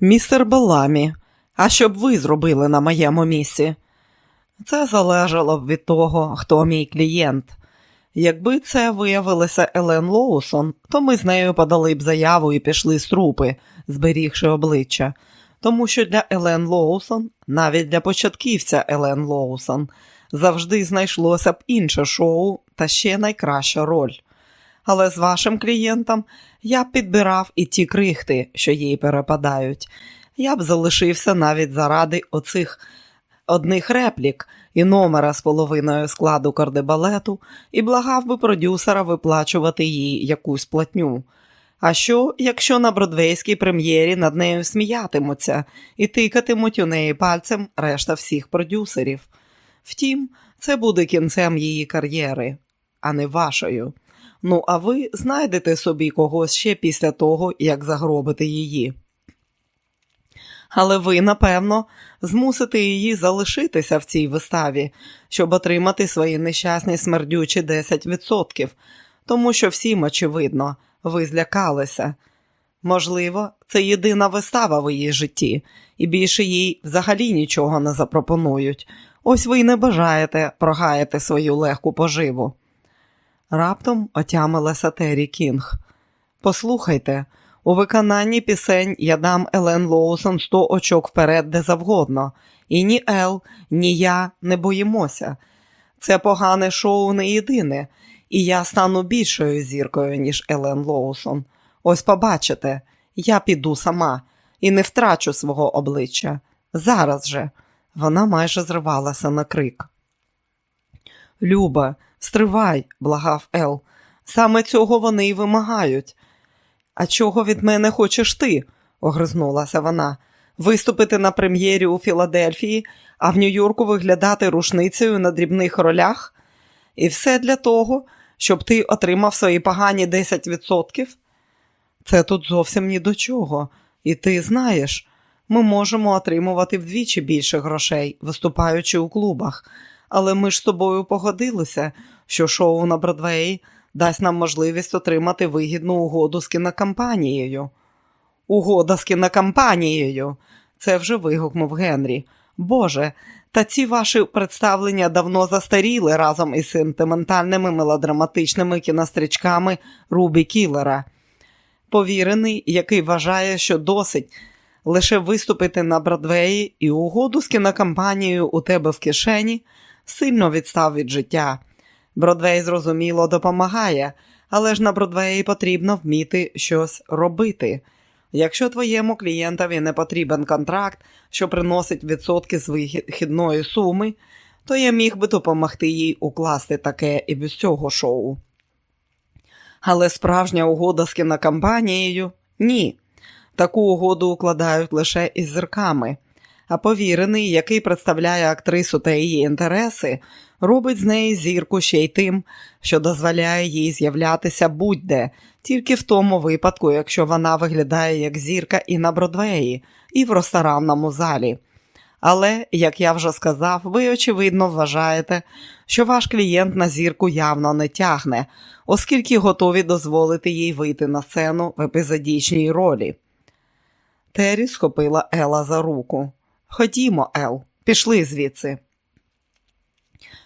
Містер Беламі, а що б ви зробили на моєму місці? Це залежало б від того, хто мій клієнт. Якби це виявилася Елен Лоусон, то ми з нею подали б заяву і пішли з трупи, зберігши обличчя. Тому що для Елен Лоусон, навіть для початківця Елен Лоусон, завжди знайшлося б інше шоу та ще найкраща роль. Але з вашим клієнтом я б підбирав і ті крихти, що їй перепадають. Я б залишився навіть заради оцих одних реплік і номера з половиною складу кардебалету і благав би продюсера виплачувати їй якусь платню. А що, якщо на бродвейській прем'єрі над нею сміятимуться і тикатимуть у неї пальцем решта всіх продюсерів? Втім, це буде кінцем її кар'єри, а не вашою. Ну, а ви знайдете собі когось ще після того, як загробите її. Але ви, напевно, змусите її залишитися в цій виставі, щоб отримати свої нещасні смердючі 10%, тому що всім, очевидно, ви злякалися. Можливо, це єдина вистава в її житті, і більше їй взагалі нічого не запропонують. Ось ви й не бажаєте прогаяти свою легку поживу. Раптом отямилася Террі Кінг. Послухайте, у виконанні пісень я дам Елен Лоусон сто очок вперед де завгодно. І ні Ел, ні я не боїмося. Це погане шоу не єдине, і я стану більшою зіркою, ніж Елен Лоусон. Ось побачите, я піду сама і не втрачу свого обличчя. Зараз же. Вона майже зривалася на крик. Люба, стривай, благав Ел. Саме цього вони й вимагають. А чого від мене хочеш ти? огризнулася вона. Виступити на прем'єрі у Філадельфії, а в Нью-Йорку виглядати рушницею на дрібних ролях? І все для того, щоб ти отримав свої погані 10%? Це тут зовсім ні до чого. І ти знаєш, ми можемо отримувати вдвічі більше грошей, виступаючи у клубах. Але ми ж з тобою погодилися, що шоу на Бродвеї дасть нам можливість отримати вигідну угоду з кінокомпанією. Угода з кінокомпанією. Це вже вигукнув Генрі. Боже, та ці ваші представлення давно застаріли разом із сентиментальними мелодраматичними кінострічками Рубі Кілера. Повірений, який вважає, що досить лише виступити на Бродвеї і угоду з кінокомпанією у тебе в кишені, сильно відстав від життя. Бродвей, зрозуміло, допомагає, але ж на Бродвеї потрібно вміти щось робити. Якщо твоєму клієнтові не потрібен контракт, що приносить відсотки з вихідної суми, то я міг би допомогти їй укласти таке і без цього шоу. Але справжня угода з кінокомпанією ні. Таку угоду укладають лише із зірками. А повірений, який представляє актрису та її інтереси, робить з неї зірку ще й тим, що дозволяє їй з'являтися будь-де, тільки в тому випадку, якщо вона виглядає як зірка і на Бродвеї, і в ресторанному залі. Але, як я вже сказав, ви, очевидно, вважаєте, що ваш клієнт на зірку явно не тягне, оскільки готові дозволити їй вийти на сцену в епізодічній ролі. Террі схопила Ела за руку. Ходімо, Ел, пішли звідси.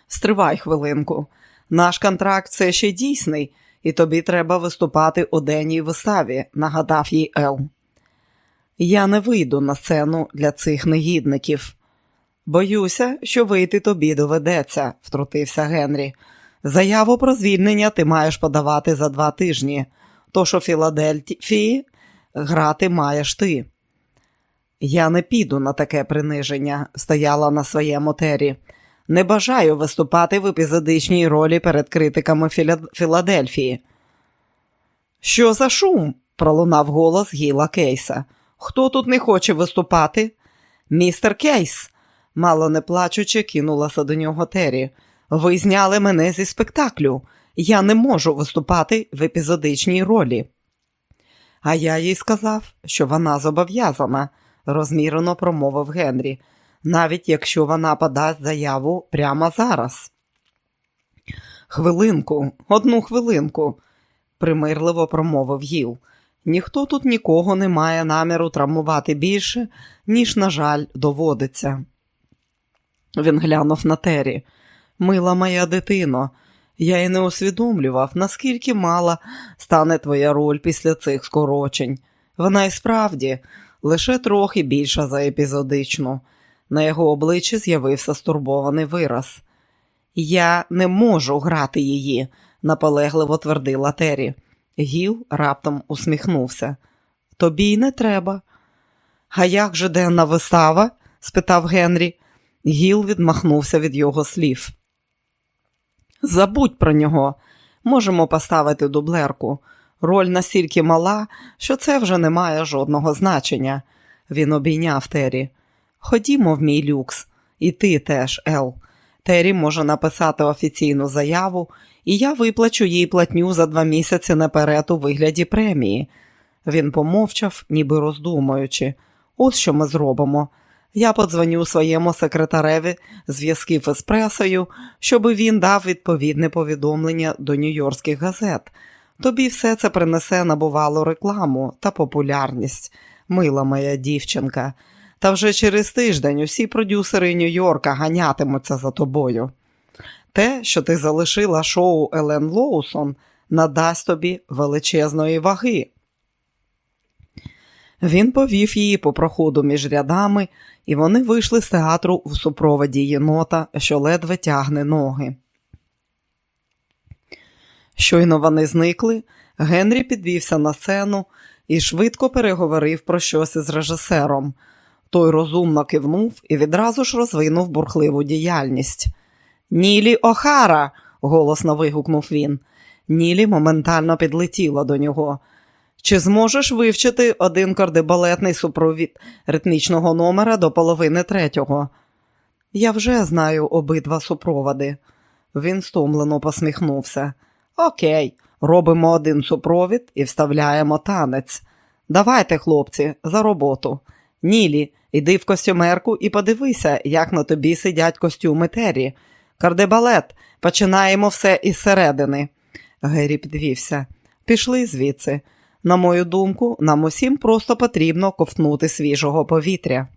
Стривай хвилинку. Наш контракт все ще дійсний, і тобі треба виступати у денній виставі, нагадав їй Ел. Я не вийду на сцену для цих негідників. Боюся, що вийти тобі доведеться, втрутився Генрі. Заяву про звільнення ти маєш подавати за два тижні, тож у Філадельфії грати маєш ти. Я не піду на таке приниження, стояла на своєму тері. Не бажаю виступати в епізодичній ролі перед критиками Філадельфії. Що за шум? пролунав голос Гіла Кейса. Хто тут не хоче виступати? Містер Кейс, мало не плачучи, кинулася до нього Террі. Ви зняли мене зі спектаклю. Я не можу виступати в епізодичній ролі. А я їй сказав, що вона зобов'язана, розмірено промовив Генрі навіть якщо вона подасть заяву прямо зараз. Хвилинку, одну хвилинку, примирливо промовив Гіл. Ніхто тут нікого не має наміру травмувати більше, ніж, на жаль, доводиться. Він глянув на Тері. Мила моя дитино, я й не усвідомлював, наскільки мала стане твоя роль після цих скорочень. Вона й справді лише трохи більша за епізодичну. На його обличчі з'явився стурбований вираз. Я не можу грати її, наполегливо твердила Тері. Гіл раптом усміхнувся. Тобі й не треба. А як же денна вистава? спитав Генрі. Гіл відмахнувся від його слів. Забудь про нього. Можемо поставити дублерку. Роль настільки мала, що це вже не має жодного значення. Він обійняв Тері. Ходімо в мій люкс, і ти теж, Ел. Тері може написати офіційну заяву, і я виплачу їй платню за два місяці наперед у вигляді премії. Він помовчав, ніби роздумуючи. Ось що ми зробимо. Я подзвоню своєму секретареві зв'язків із пресою, щоб він дав відповідне повідомлення до нью-йоркських газет. Тобі все це принесе набувалу рекламу та популярність, мила моя дівчинка. Та вже через тиждень усі продюсери Нью-Йорка ганятимуться за тобою. Те, що ти залишила шоу Елен Лоусон, надасть тобі величезної ваги. Він повів її по проходу між рядами, і вони вийшли з театру в супроводі єнота, що ледве тягне ноги. Щойно вони зникли, Генрі підвівся на сцену і швидко переговорив про щось із режисером. Той розумно кивнув і відразу ж розвинув бурхливу діяльність. Нілі Охара. голосно вигукнув він. Нілі моментально підлетіла до нього. Чи зможеш вивчити один кардебалетний супровід ритмічного номера до половини третього? Я вже знаю обидва супроводи. Він стомлено посміхнувся. Окей, робимо один супровід і вставляємо танець. Давайте, хлопці, за роботу. Нілі, іди в костюмерку і подивися, як на тобі сидять костюми Террі. Кардебалет, починаємо все із середини. Гері підвівся. Пішли звідси. На мою думку, нам усім просто потрібно ковтнути свіжого повітря.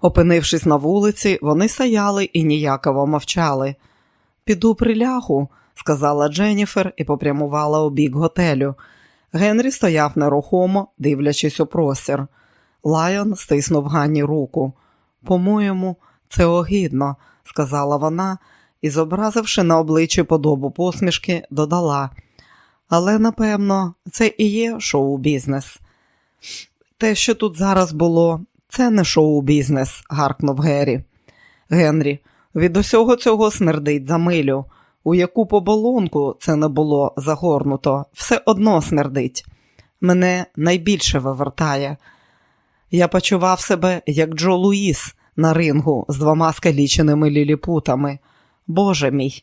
Опинившись на вулиці, вони стояли і ніяково мовчали. Піду прилягу, сказала Дженніфер і попрямувала у бік готелю. Генрі стояв нерухомо, дивлячись у простір. Лайон стиснув Ганні руку. По-моєму, це огідно, сказала вона і, зобразивши на обличчі подобу посмішки, додала. Але, напевно, це і є шоу-бізнес. Те, що тут зараз було, це не шоу-бізнес, гаркнув Геррі. Генрі, від усього цього смердить за милю. У яку поболонку це не було загорнуто, все одно смердить. Мене найбільше вивертає. Я почував себе, як Джо Луїс на рингу з двома скаліченими ліліпутами. Боже мій,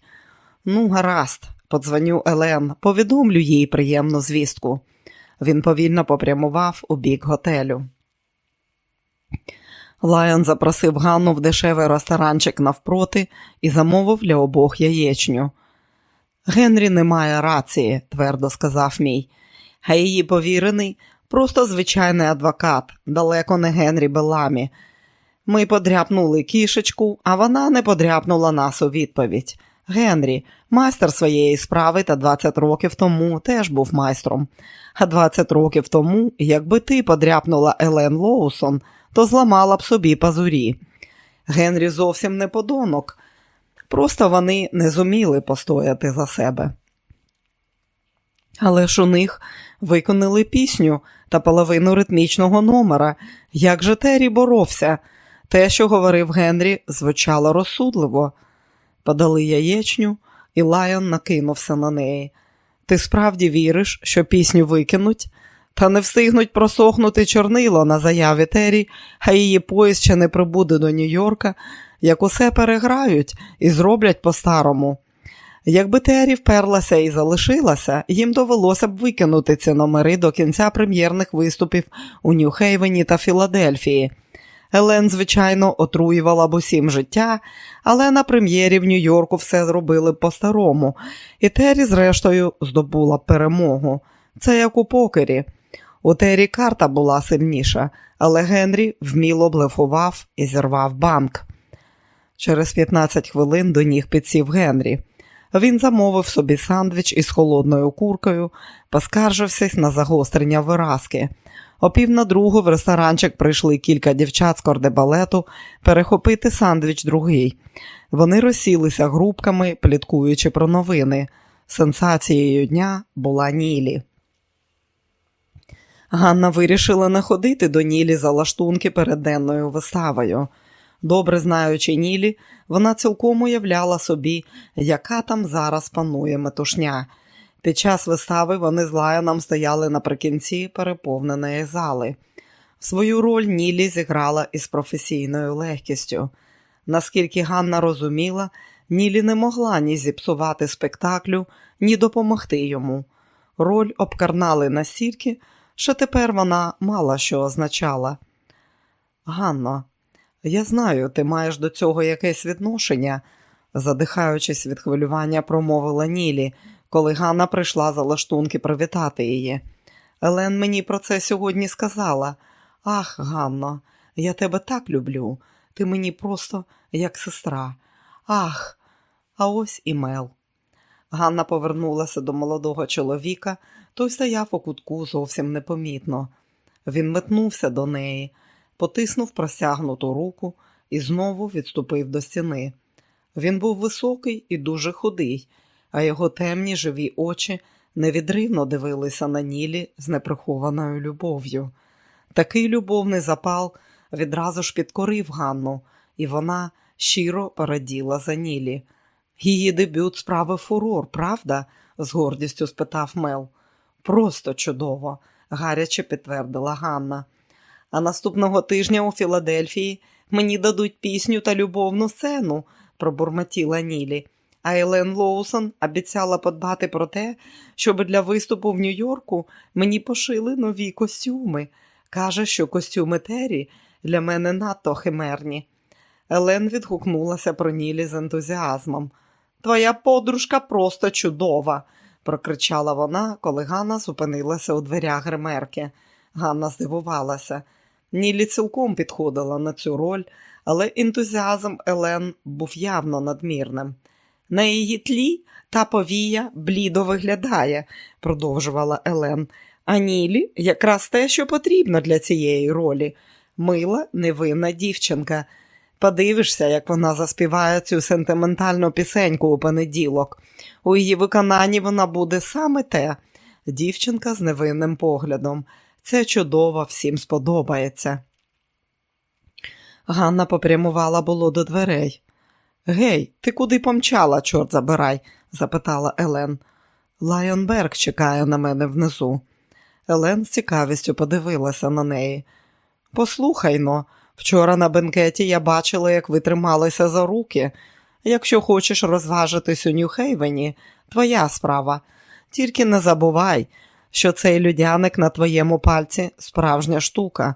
ну, гаразд, подзвоню Елен, повідомлю їй приємну звістку. Він повільно попрямував у бік готелю. Лайон запросив Ганну в дешевий ресторанчик навпроти і замовив для обох яєчню. Генрі не має рації, твердо сказав мій, а її повірений просто звичайний адвокат, далеко не Генрі Беламі. Ми подряпнули кішечку, а вона не подряпнула нас у відповідь. Генрі, майстер своєї справи та 20 років тому теж був майстром. А 20 років тому, якби ти подряпнула Елен Лоусон, то зламала б собі пазурі. Генрі зовсім не подонок, просто вони не зуміли постояти за себе. Але ж у них виконали пісню та половину ритмічного номера. Як же Террі боровся? Те, що говорив Генрі, звучало розсудливо. Подали яєчню, і Лайон накинувся на неї. Ти справді віриш, що пісню викинуть? Та не встигнуть просохнути чорнило на заяві Террі, а її поїзд ще не прибуде до Нью-Йорка, як усе переграють і зроблять по-старому. Якби Террі вперлася і залишилася, їм довелося б викинути ці номери до кінця прем'єрних виступів у Нью-Хейвені та Філадельфії. Елен, звичайно, отруювала б усім життя, але на прем'єрі в Нью-Йорку все зробили по-старому, і Террі, зрештою, здобула перемогу. Це як у покері. У Террі карта була сильніша, але Генрі вміло блефував і зірвав банк. Через 15 хвилин до ніг підсів Генрі. Він замовив собі сандвіч із холодною куркою, поскаржився на загострення виразки. О пів на другу в ресторанчик прийшли кілька дівчат з кордебалету перехопити сандвіч другий. Вони розсілися групками, пліткуючи про новини. Сенсацією дня була Нілі. Ганна вирішила не ходити до Нілі за лаштунки перед денною виставою. Добре знаючи Нілі, вона цілком уявляла собі, яка там зараз панує метушня. Під час вистави вони з Лайоном стояли наприкінці переповненої зали. Свою роль Нілі зіграла із професійною легкістю. Наскільки Ганна розуміла, Нілі не могла ні зіпсувати спектаклю, ні допомогти йому. Роль обкарнали настільки, що тепер вона мало що означала. Ганно, я знаю, ти маєш до цього якесь відношення, задихаючись від хвилювання, промовила Нілі, коли Ганна прийшла за лаштунки привітати її. Елен мені про це сьогодні сказала. Ах, Ганно, я тебе так люблю. Ти мені просто як сестра. Ах, а ось і Мел. Ганна повернулася до молодого чоловіка, той стояв у кутку зовсім непомітно. Він метнувся до неї, потиснув простягнуту руку і знову відступив до стіни. Він був високий і дуже худий, а його темні живі очі невідривно дивилися на Нілі з неприхованою любов'ю. Такий любовний запал відразу ж підкорив Ганну, і вона щиро пораділа за Нілі. Її дебют справив фурор, правда? з гордістю спитав Мел. Просто чудово, гаряче підтвердила Ганна. А наступного тижня у Філадельфії мені дадуть пісню та любовну сцену, пробурмотіла Нілі. А Елен Лоусон обіцяла подбати про те, щоб для виступу в Нью-Йорку мені пошили нові костюми. Каже, що костюми Террі для мене надто химерні. Елен відгукнулася про Нілі з ентузіазмом. Твоя подружка просто чудова, прокричала вона, коли Ганна зупинилася у дверях гримерки. Ганна здивувалася. Нілі цілком підходила на цю роль, але ентузіазм Елен був явно надмірним. На її тлі та повія блідо виглядає, продовжувала Елен. А Нілі якраз те, що потрібно для цієї ролі. Мила, невинна дівчинка. Подивишся, як вона заспіває цю сентиментальну пісеньку у понеділок. У її виконанні вона буде саме те, дівчинка з невинним поглядом. Це чудово, всім сподобається. Ганна попрямувала було до дверей. Гей, ти куди помчала, чорт забирай? запитала Елен. Лайонберг чекає на мене внизу. Елен з цікавістю подивилася на неї. Послухай но, вчора на бенкеті я бачила, як ви трималися за руки. Якщо хочеш розважитись у Нью-Хейвені, твоя справа. Тільки не забувай, що цей людяник на твоєму пальці справжня штука.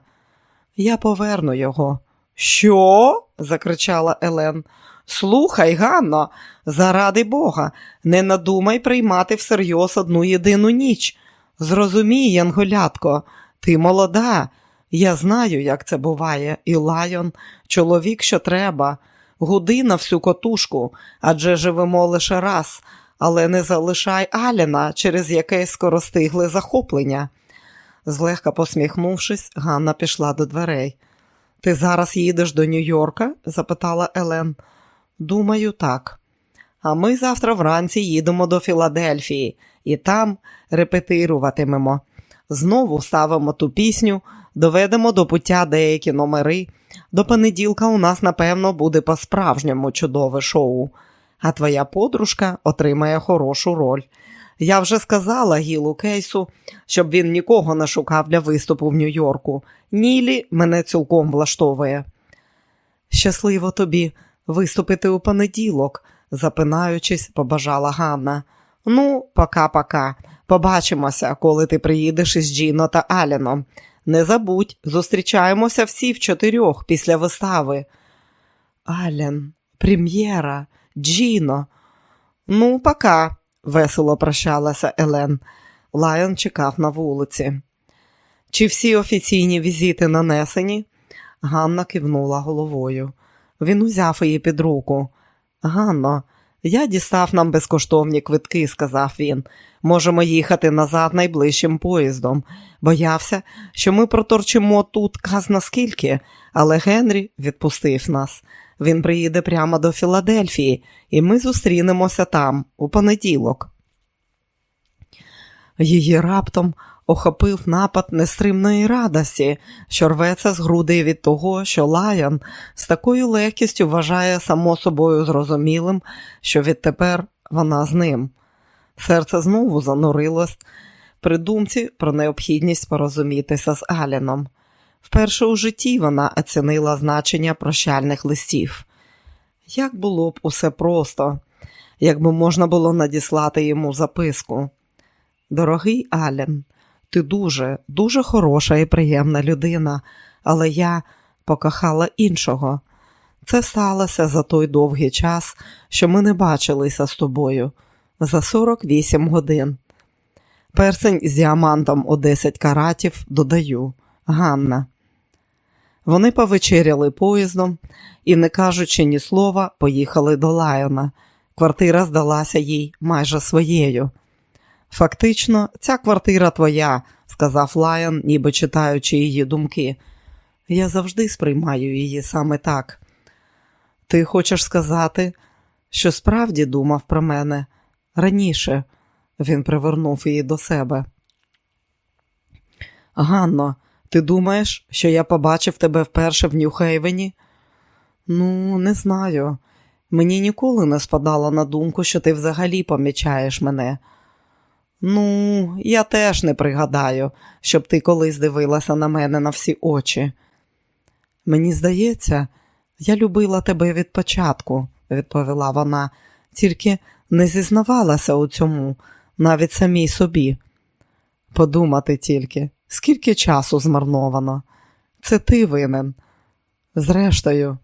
Я поверну його. Що? закричала Елен. Слухай, Ганно, заради Бога, не надумай приймати всерйоз одну єдину ніч. Зрозумій, Янголятко, ти молода. Я знаю, як це буває, і лайон, чоловік, що треба, гуди на всю котушку, адже живемо лише раз, але не залишай Аліна, через яке скоростигли захоплення. Злегка посміхнувшись, Ганна пішла до дверей. Ти зараз їдеш до Нью-Йорка? запитала Елен. Думаю, так. А ми завтра вранці їдемо до Філадельфії і там репетируватимемо. Знову ставимо ту пісню, доведемо до пуття деякі номери. До понеділка у нас, напевно, буде по-справжньому чудове шоу, а твоя подружка отримає хорошу роль. Я вже сказала Гілу Кейсу, щоб він нікого не шукав для виступу в Нью-Йорку. Нілі мене цілком влаштовує. Щасливо тобі виступити у понеділок, запинаючись, побажала Ганна. Ну, пока-пока. Побачимося, коли ти приїдеш із Джіно та Аліном. Не забудь, зустрічаємося всі в чотирьох після вистави. Ален, прем'єра, Джіно. Ну, пока, весело прощалася Елен. Лайон чекав на вулиці. Чи всі офіційні візити нанесені? Ганна кивнула головою. Він узяв її під руку. Ганно, я дістав нам безкоштовні квитки, сказав він. Можемо їхати назад найближчим поїздом. Боявся, що ми проторчимо тут казна скільки, але Генрі відпустив нас. Він приїде прямо до Філадельфії, і ми зустрінемося там у понеділок. Її раптом охопив напад нестримної радості, що рветься з груди від того, що Лаян з такою легкістю вважає само собою зрозумілим, що відтепер вона з ним. Серце знову занурилось при думці про необхідність порозумітися з Аліном. Вперше у житті вона оцінила значення прощальних листів. Як було б усе просто, якби можна було надіслати йому записку. Дорогий Ален, ти дуже, дуже хороша і приємна людина, але я покохала іншого. Це сталося за той довгий час, що ми не бачилися з тобою за 48 годин. Персень з діамантом у 10 каратів додаю Ганна. Вони повечеряли поїздом і, не кажучи ні слова, поїхали до Лайона. Квартира здалася їй майже своєю. Фактично, ця квартира твоя, сказав Лайон, ніби читаючи її думки. Я завжди сприймаю її саме так. Ти хочеш сказати, що справді думав про мене раніше, він привернув її до себе. Ганно, ти думаєш, що я побачив тебе вперше в Нью-Хейвені? Ну, не знаю. Мені ніколи не спадало на думку, що ти взагалі помічаєш мене. Ну, я теж не пригадаю, щоб ти колись дивилася на мене на всі очі. Мені здається, я любила тебе від початку, відповіла вона, тільки не зізнавалася у цьому, навіть самій собі. Подумати тільки, скільки часу змарновано. Це ти винен. Зрештою,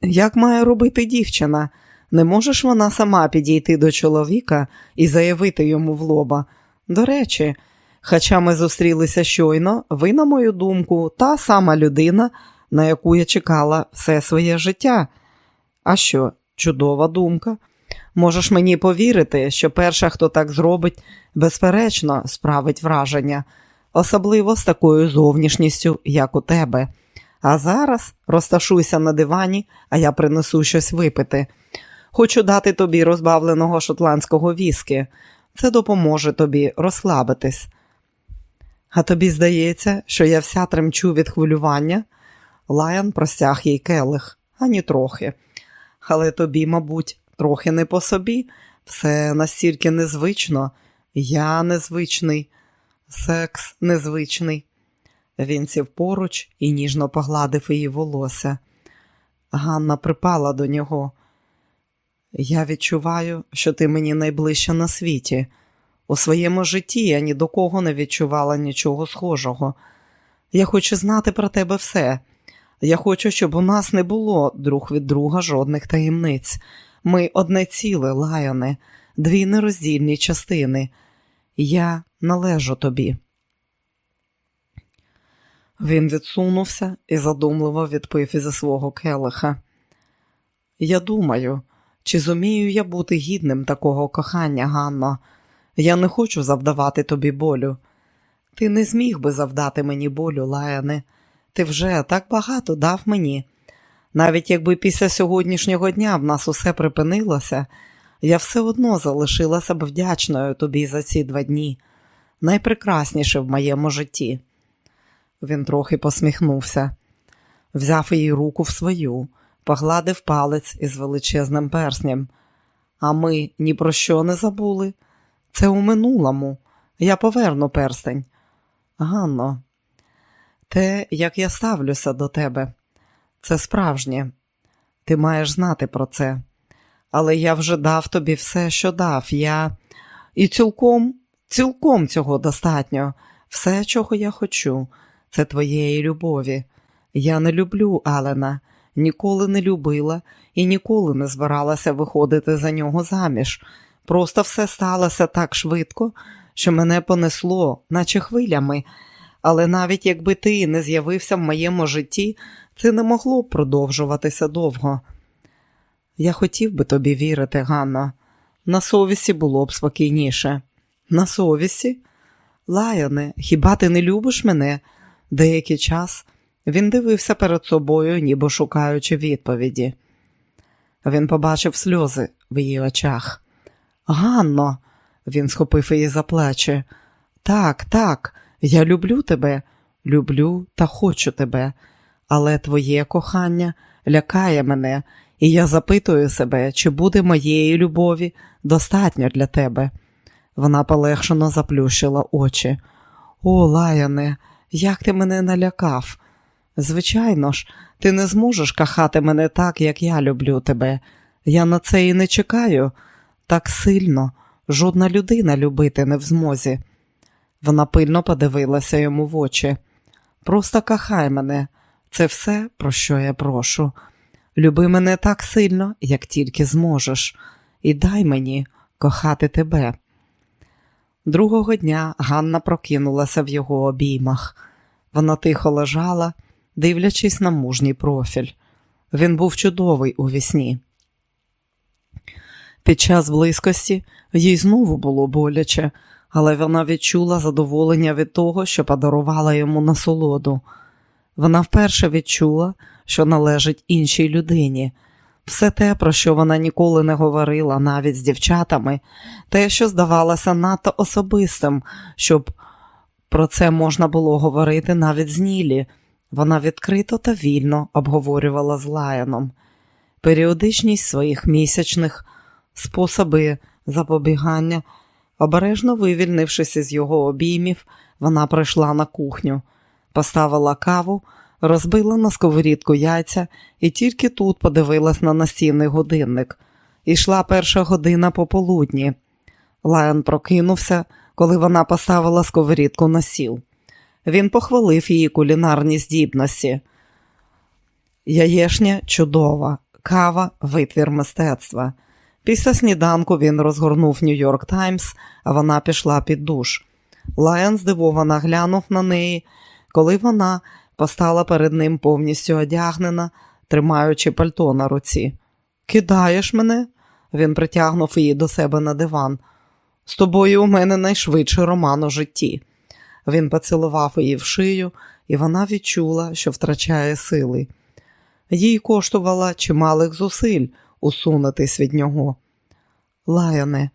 як має робити дівчина? Не можеш вона сама підійти до чоловіка і заявити йому в лоба. До речі, хоча ми зустрілися щойно, ви, на мою думку, та сама людина, на яку я чекала все своє життя. А що, чудова думка? Можеш мені повірити, що перша, хто так зробить, безперечно, справить враження, особливо з такою зовнішністю, як у тебе. А зараз розташуйся на дивані, а я принесу щось випити. Хочу дати тобі розбавленого шотландського віскі. Це допоможе тобі розслабитись. А тобі здається, що я вся тремчу від хвилювання? Лаян простяг їй келих, ані трохи. Але тобі, мабуть, трохи не по собі, все настільки незвично. Я незвичний, секс незвичний. Він сів поруч і ніжно погладив її волосся. Ганна припала до нього. Я відчуваю, що ти мені найближча на світі. У своєму житті я ні до кого не відчувала нічого схожого. Я хочу знати про тебе все. Я хочу, щоб у нас не було друг від друга жодних таємниць. Ми одне ціле, лаяне, дві нероздільні частини. Я належу тобі. Він відсунувся і задумливо відпив із свого келиха. Я думаю, чи зумію я бути гідним такого кохання, Ганно? Я не хочу завдавати тобі болю. Ти не зміг би завдати мені болю, Лаяне. Ти вже так багато дав мені. Навіть якби після сьогоднішнього дня в нас усе припинилося, я все одно залишилася б вдячною тобі за ці два дні, найпрекрасніше в моєму житті. Він трохи посміхнувся, взяв її руку в свою, погладив палець із величезним перснем. А ми ні про що не забули. Це у минулому. Я поверну перстень. Ганно, те, як я ставлюся до тебе, це справжнє. Ти маєш знати про це. Але я вже дав тобі все, що дав. Я і цілком, цілком цього достатньо. Все, чого я хочу, це твоєї любові. Я не люблю Алена, ніколи не любила і ніколи не збиралася виходити за нього заміж. Просто все сталося так швидко, що мене понесло, наче хвилями, але навіть якби ти не з'явився в моєму житті, це не могло б продовжуватися довго. Я хотів би тобі вірити, Ганна. На совісті було б спокійніше. На совісті? Лаяне, хіба ти не любиш мене? Деякий час він дивився перед собою, ніби шукаючи відповіді. Він побачив сльози в її очах. Ганно, він схопив її за плечі. Так, так, я люблю тебе, люблю та хочу тебе, але твоє кохання лякає мене, і я запитую себе, чи буде моєї любові достатньо для тебе. Вона полегшено заплющила очі. О, Лаяне, як ти мене налякав. Звичайно ж, ти не зможеш кохати мене так, як я люблю тебе. Я на це і не чекаю. Так сильно, жодна людина любити не в змозі. Вона пильно подивилася йому в очі. Просто кохай мене, це все, про що я прошу. Люби мене так сильно, як тільки зможеш, і дай мені кохати тебе. Другого дня Ганна прокинулася в його обіймах. Вона тихо лежала, дивлячись на мужній профіль. Він був чудовий у вісні. Під час близькості їй знову було боляче, але вона відчула задоволення від того, що подарувала йому насолоду. Вона вперше відчула, що належить іншій людині. Все те, про що вона ніколи не говорила навіть з дівчатами, те, що здавалося надто особистим, щоб про це можна було говорити навіть з Нілі, вона відкрито та вільно обговорювала з Лаяном. Періодичність своїх місячних способи запобігання, обережно вивільнившись із його обіймів, вона прийшла на кухню, поставила каву розбила на сковорідку яйця і тільки тут подивилась на настінний годинник. Ішла перша година пополудні. Лайон прокинувся, коли вона поставила сковорідку на сіл. Він похвалив її кулінарні здібності. Яєшня чудова, кава витвір мистецтва. Після сніданку він розгорнув Нью-Йорк Таймс, а вона пішла під душ. Лайон здивовано глянув на неї, коли вона постала перед ним повністю одягнена, тримаючи пальто на руці. Кидаєш мене? Він притягнув її до себе на диван. З тобою у мене найшвидший роман у житті. Він поцілував її в шию, і вона відчула, що втрачає сили. Їй коштувала чималих зусиль усунутись від нього. Лаяне,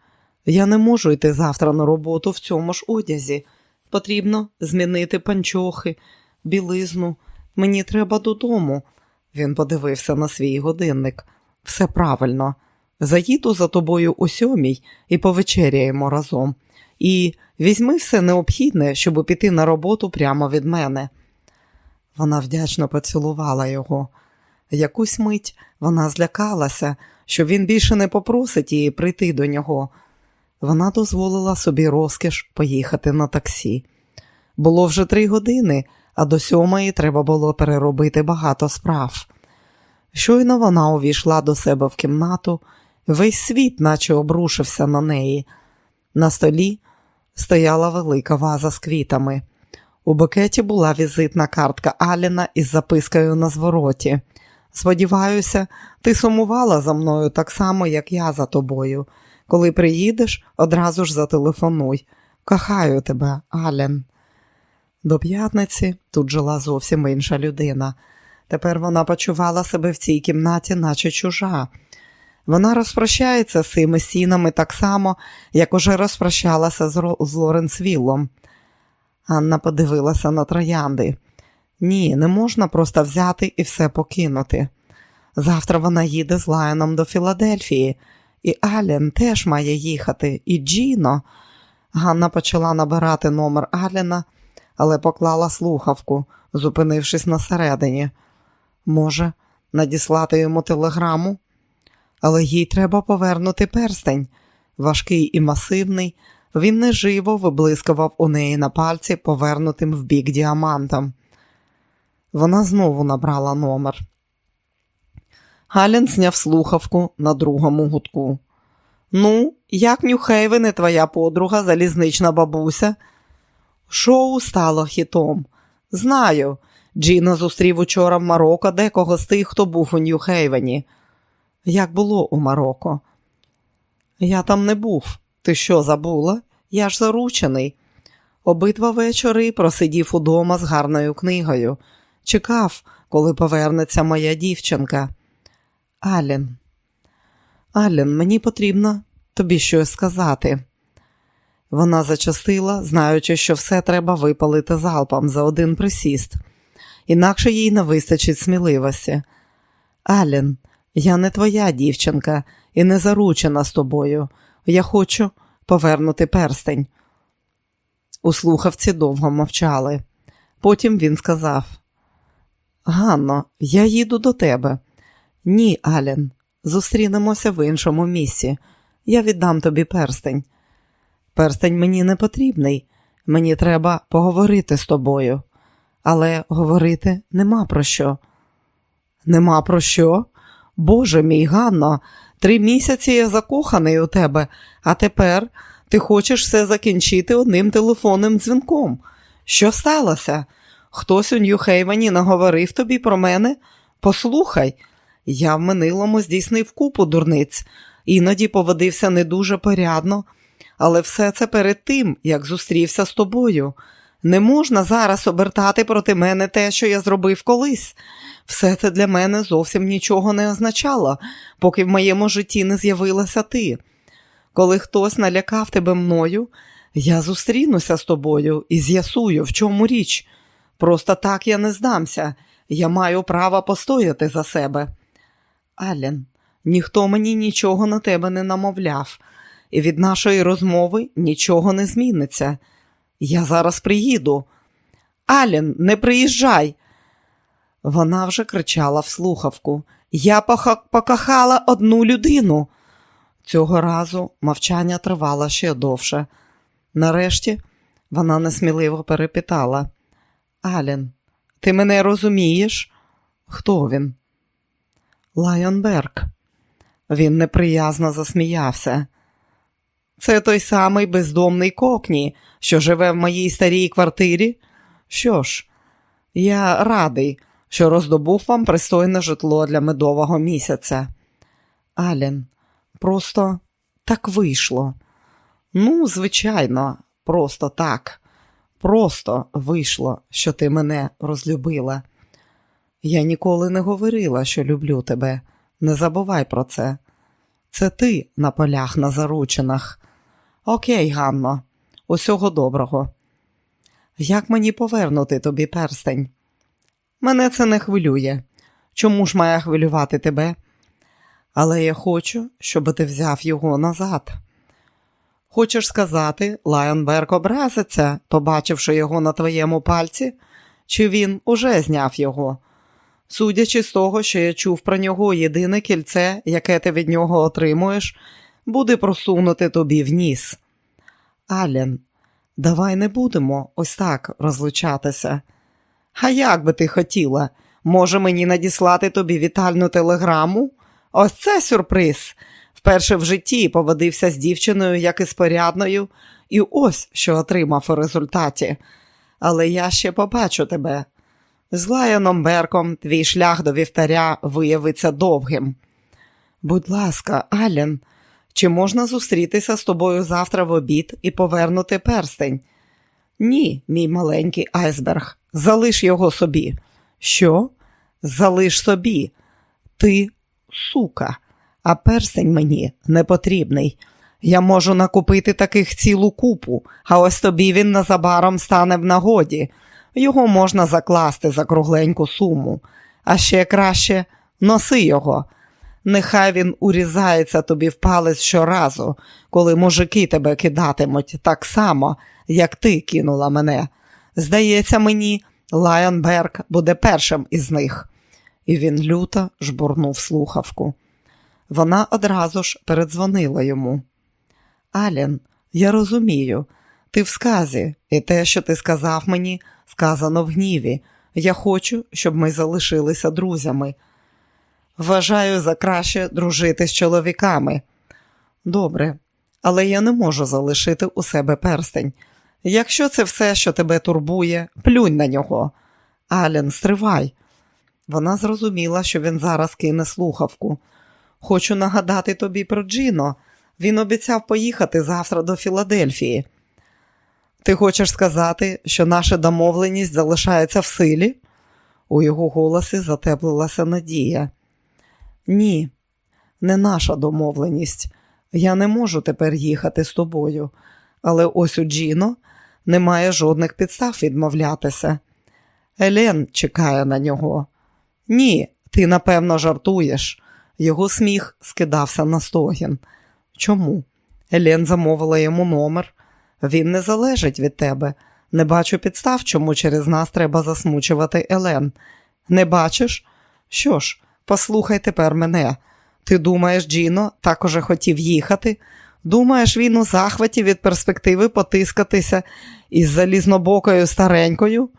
я не можу йти завтра на роботу в цьому ж одязі. Потрібно змінити панчохи, білизну. Мені треба додому. Він подивився на свій годинник. Все правильно. Заїду за тобою у сьомій і повечеряємо разом. І візьми все необхідне, щоб піти на роботу прямо від мене. Вона вдячно поцілувала його. Якусь мить вона злякалася, що він більше не попросить її прийти до нього. Вона дозволила собі розкіш поїхати на таксі. Було вже три години, а до сьомої треба було переробити багато справ. Щойно вона увійшла до себе в кімнату, весь світ, наче обрушився на неї. На столі стояла велика ваза з квітами. У букеті була візитна картка Аліна із запискою на звороті. Сподіваюся, ти сумувала за мною так само, як я за тобою. Коли приїдеш, одразу ж зателефонуй. Кохаю тебе, Ален. До п'ятниці тут жила зовсім інша людина. Тепер вона почувала себе в цій кімнаті, наче чужа. Вона розпрощається з цими сінами так само, як уже розпрощалася з, з Лоренсвіллом. Анна подивилася на троянди. Ні, не можна просто взяти і все покинути. Завтра вона їде з Лайоном до Філадельфії, і Ален теж має їхати, і Джіно. Ганна почала набирати номер Алена – але поклала слухавку, зупинившись на середині. Може, надіслати йому телеграму? Але їй треба повернути перстень. Важкий і масивний, він неживо виблискував у неї на пальці, повернутим в бік діамантом. Вона знову набрала номер. Галін зняв слухавку на другому гудку. Ну, як Нюхейвен і твоя подруга, залізнична бабуся? Шоу стало хітом. Знаю. Джіно зустрів учора в Марокко декого з тих, хто був у Нью-Хейвені. Як було у Марокко? Я там не був. Ти що забула? Я ж заручений. Обидва вечори просидів удома з гарною книгою. Чекав, коли повернеться моя дівчинка. Ален, Ален, мені потрібно тобі щось сказати. Вона зачастила, знаючи, що все треба випалити залпом за один присіст, інакше їй не вистачить сміливості. Ален, я не твоя дівчинка і не заручена з тобою. Я хочу повернути перстень. У слухавці довго мовчали. Потім він сказав: Ганно, я їду до тебе. Ні, Ален, зустрінемося в іншому місці. Я віддам тобі перстень. Перстень мені не потрібний. Мені треба поговорити з тобою. Але говорити нема про що. Нема про що? Боже мій Ганно, три місяці я закоханий у тебе, а тепер ти хочеш все закінчити одним телефонним дзвінком. Що сталося? Хтось у Нью-Хейвені наговорив тобі про мене? Послухай, я в минулому здійснив купу дурниць, іноді поводився не дуже порядно, але все це перед тим, як зустрівся з тобою. Не можна зараз обертати проти мене те, що я зробив колись. Все це для мене зовсім нічого не означало, поки в моєму житті не з'явилася ти. Коли хтось налякав тебе мною, я зустрінуся з тобою і з'ясую, в чому річ. Просто так я не здамся, я маю право постояти за себе. Аллен, ніхто мені нічого на тебе не намовляв, і від нашої розмови нічого не зміниться. Я зараз приїду. Аллен, не приїжджай. Вона вже кричала в слухавку. Я покохала одну людину. Цього разу мовчання тривало ще довше. Нарешті вона несміливо перепитала. Ален, ти мене розумієш? Хто він? Лайонберг. Він неприязно засміявся. Це той самий бездомний кокні, що живе в моїй старій квартирі. Що ж, я радий, що роздобув вам пристойне житло для медового місяця. Ален, просто так вийшло. Ну, звичайно, просто так. Просто вийшло, що ти мене розлюбила. Я ніколи не говорила, що люблю тебе. Не забувай про це. Це ти на полях на заручинах. Окей, Ганно, усього доброго. Як мені повернути тобі перстень? Мене це не хвилює. Чому ж має хвилювати тебе? Але я хочу, щоб ти взяв його назад. Хочеш сказати, Лайонберг образиться, побачивши його на твоєму пальці, чи він уже зняв його? Судячи з того, що я чув про нього єдине кільце, яке ти від нього отримуєш, буде просунути тобі в ніс. Ален, давай не будемо ось так розлучатися. А як би ти хотіла? Може мені надіслати тобі вітальну телеграму? Ось це сюрприз. Вперше в житті поводився з дівчиною, як і з порядною, і ось що отримав у результаті. Але я ще побачу тебе. З Лайоном Берком твій шлях до вівтаря виявиться довгим. Будь ласка, Ален, чи можна зустрітися з тобою завтра в обід і повернути перстень? Ні, мій маленький айсберг, залиш його собі. Що? Залиш собі. Ти сука, а перстень мені не потрібний. Я можу накупити таких цілу купу, а ось тобі він незабаром стане в нагоді. Його можна закласти за кругленьку суму, а ще краще носи його. Нехай він урізається тобі в палець щоразу, коли мужики тебе кидатимуть так само, як ти кинула мене. Здається мені, Лайонберг буде першим із них. І він люто жбурнув слухавку. Вона одразу ж передзвонила йому. Ален, я розумію, ти в сказі, і те, що ти сказав мені, сказано в гніві. Я хочу, щоб ми залишилися друзями. Вважаю за краще дружити з чоловіками. Добре, але я не можу залишити у себе перстень. Якщо це все, що тебе турбує, плюнь на нього. Ален, стривай. Вона зрозуміла, що він зараз кине слухавку. Хочу нагадати тобі про Джино. Він обіцяв поїхати завтра до Філадельфії. Ти хочеш сказати, що наша домовленість залишається в силі? У його голосі затеплилася надія. Ні, не наша домовленість. Я не можу тепер їхати з тобою, але ось у Джіно немає жодних підстав відмовлятися. Елен чекає на нього. Ні, ти напевно жартуєш. Його сміх скидався на стогін. Чому? Елен замовила йому номер. Він не залежить від тебе. Не бачу підстав, чому через нас треба засмучувати Елен. Не бачиш? Що ж, послухай тепер мене. Ти думаєш, Джіно також хотів їхати? Думаєш, він у захваті від перспективи потискатися із залізнобокою старенькою?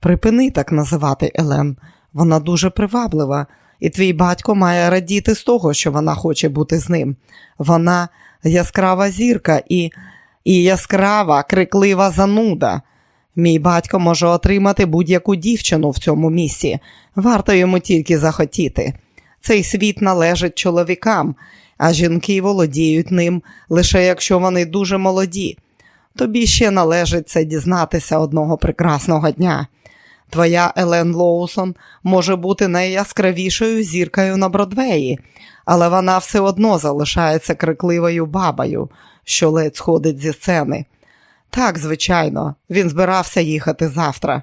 Припини так називати Елен. Вона дуже приваблива, і твій батько має радіти з того, що вона хоче бути з ним. Вона яскрава зірка і, і яскрава, криклива зануда. Мій батько може отримати будь-яку дівчину в цьому місці. Варто йому тільки захотіти. Цей світ належить чоловікам, а жінки володіють ним лише якщо вони дуже молоді. Тобі ще належить це дізнатися одного прекрасного дня. Твоя Елен Лоусон може бути найяскравішою зіркою на Бродвеї, але вона все одно залишається крикливою бабою, що ледь сходить зі сцени. Так, звичайно, він збирався їхати завтра.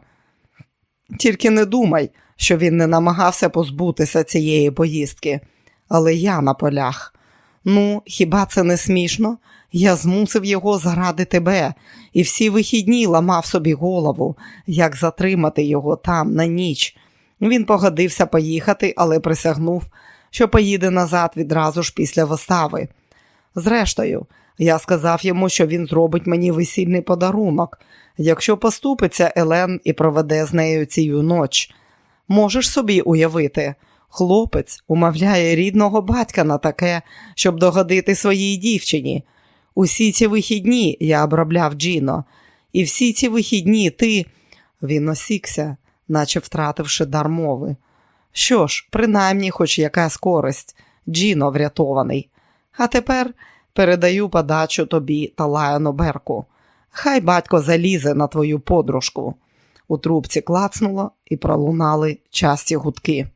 Тільки не думай, що він не намагався позбутися цієї поїздки, але я на полях. Ну, хіба це не смішно? Я змусив його заради тебе, і всі вихідні ламав собі голову, як затримати його там на ніч. Він погодився поїхати, але присягнув, що поїде назад відразу ж після вистави. Зрештою, я сказав йому, що він зробить мені весільний подарунок, якщо поступиться Елен і проведе з нею цю ноч. Можеш собі уявити, хлопець умовляє рідного батька на таке, щоб догодити своїй дівчині. Усі ці вихідні я обробляв Джіно, і всі ці вихідні ти. Він осікся, наче втративши дар мови. Що ж, принаймні, хоч якась користь, Джіно врятований. А тепер передаю подачу тобі та Лайону Берку. Хай батько залізе на твою подружку. У трубці клацнуло і пролунали часті гудки.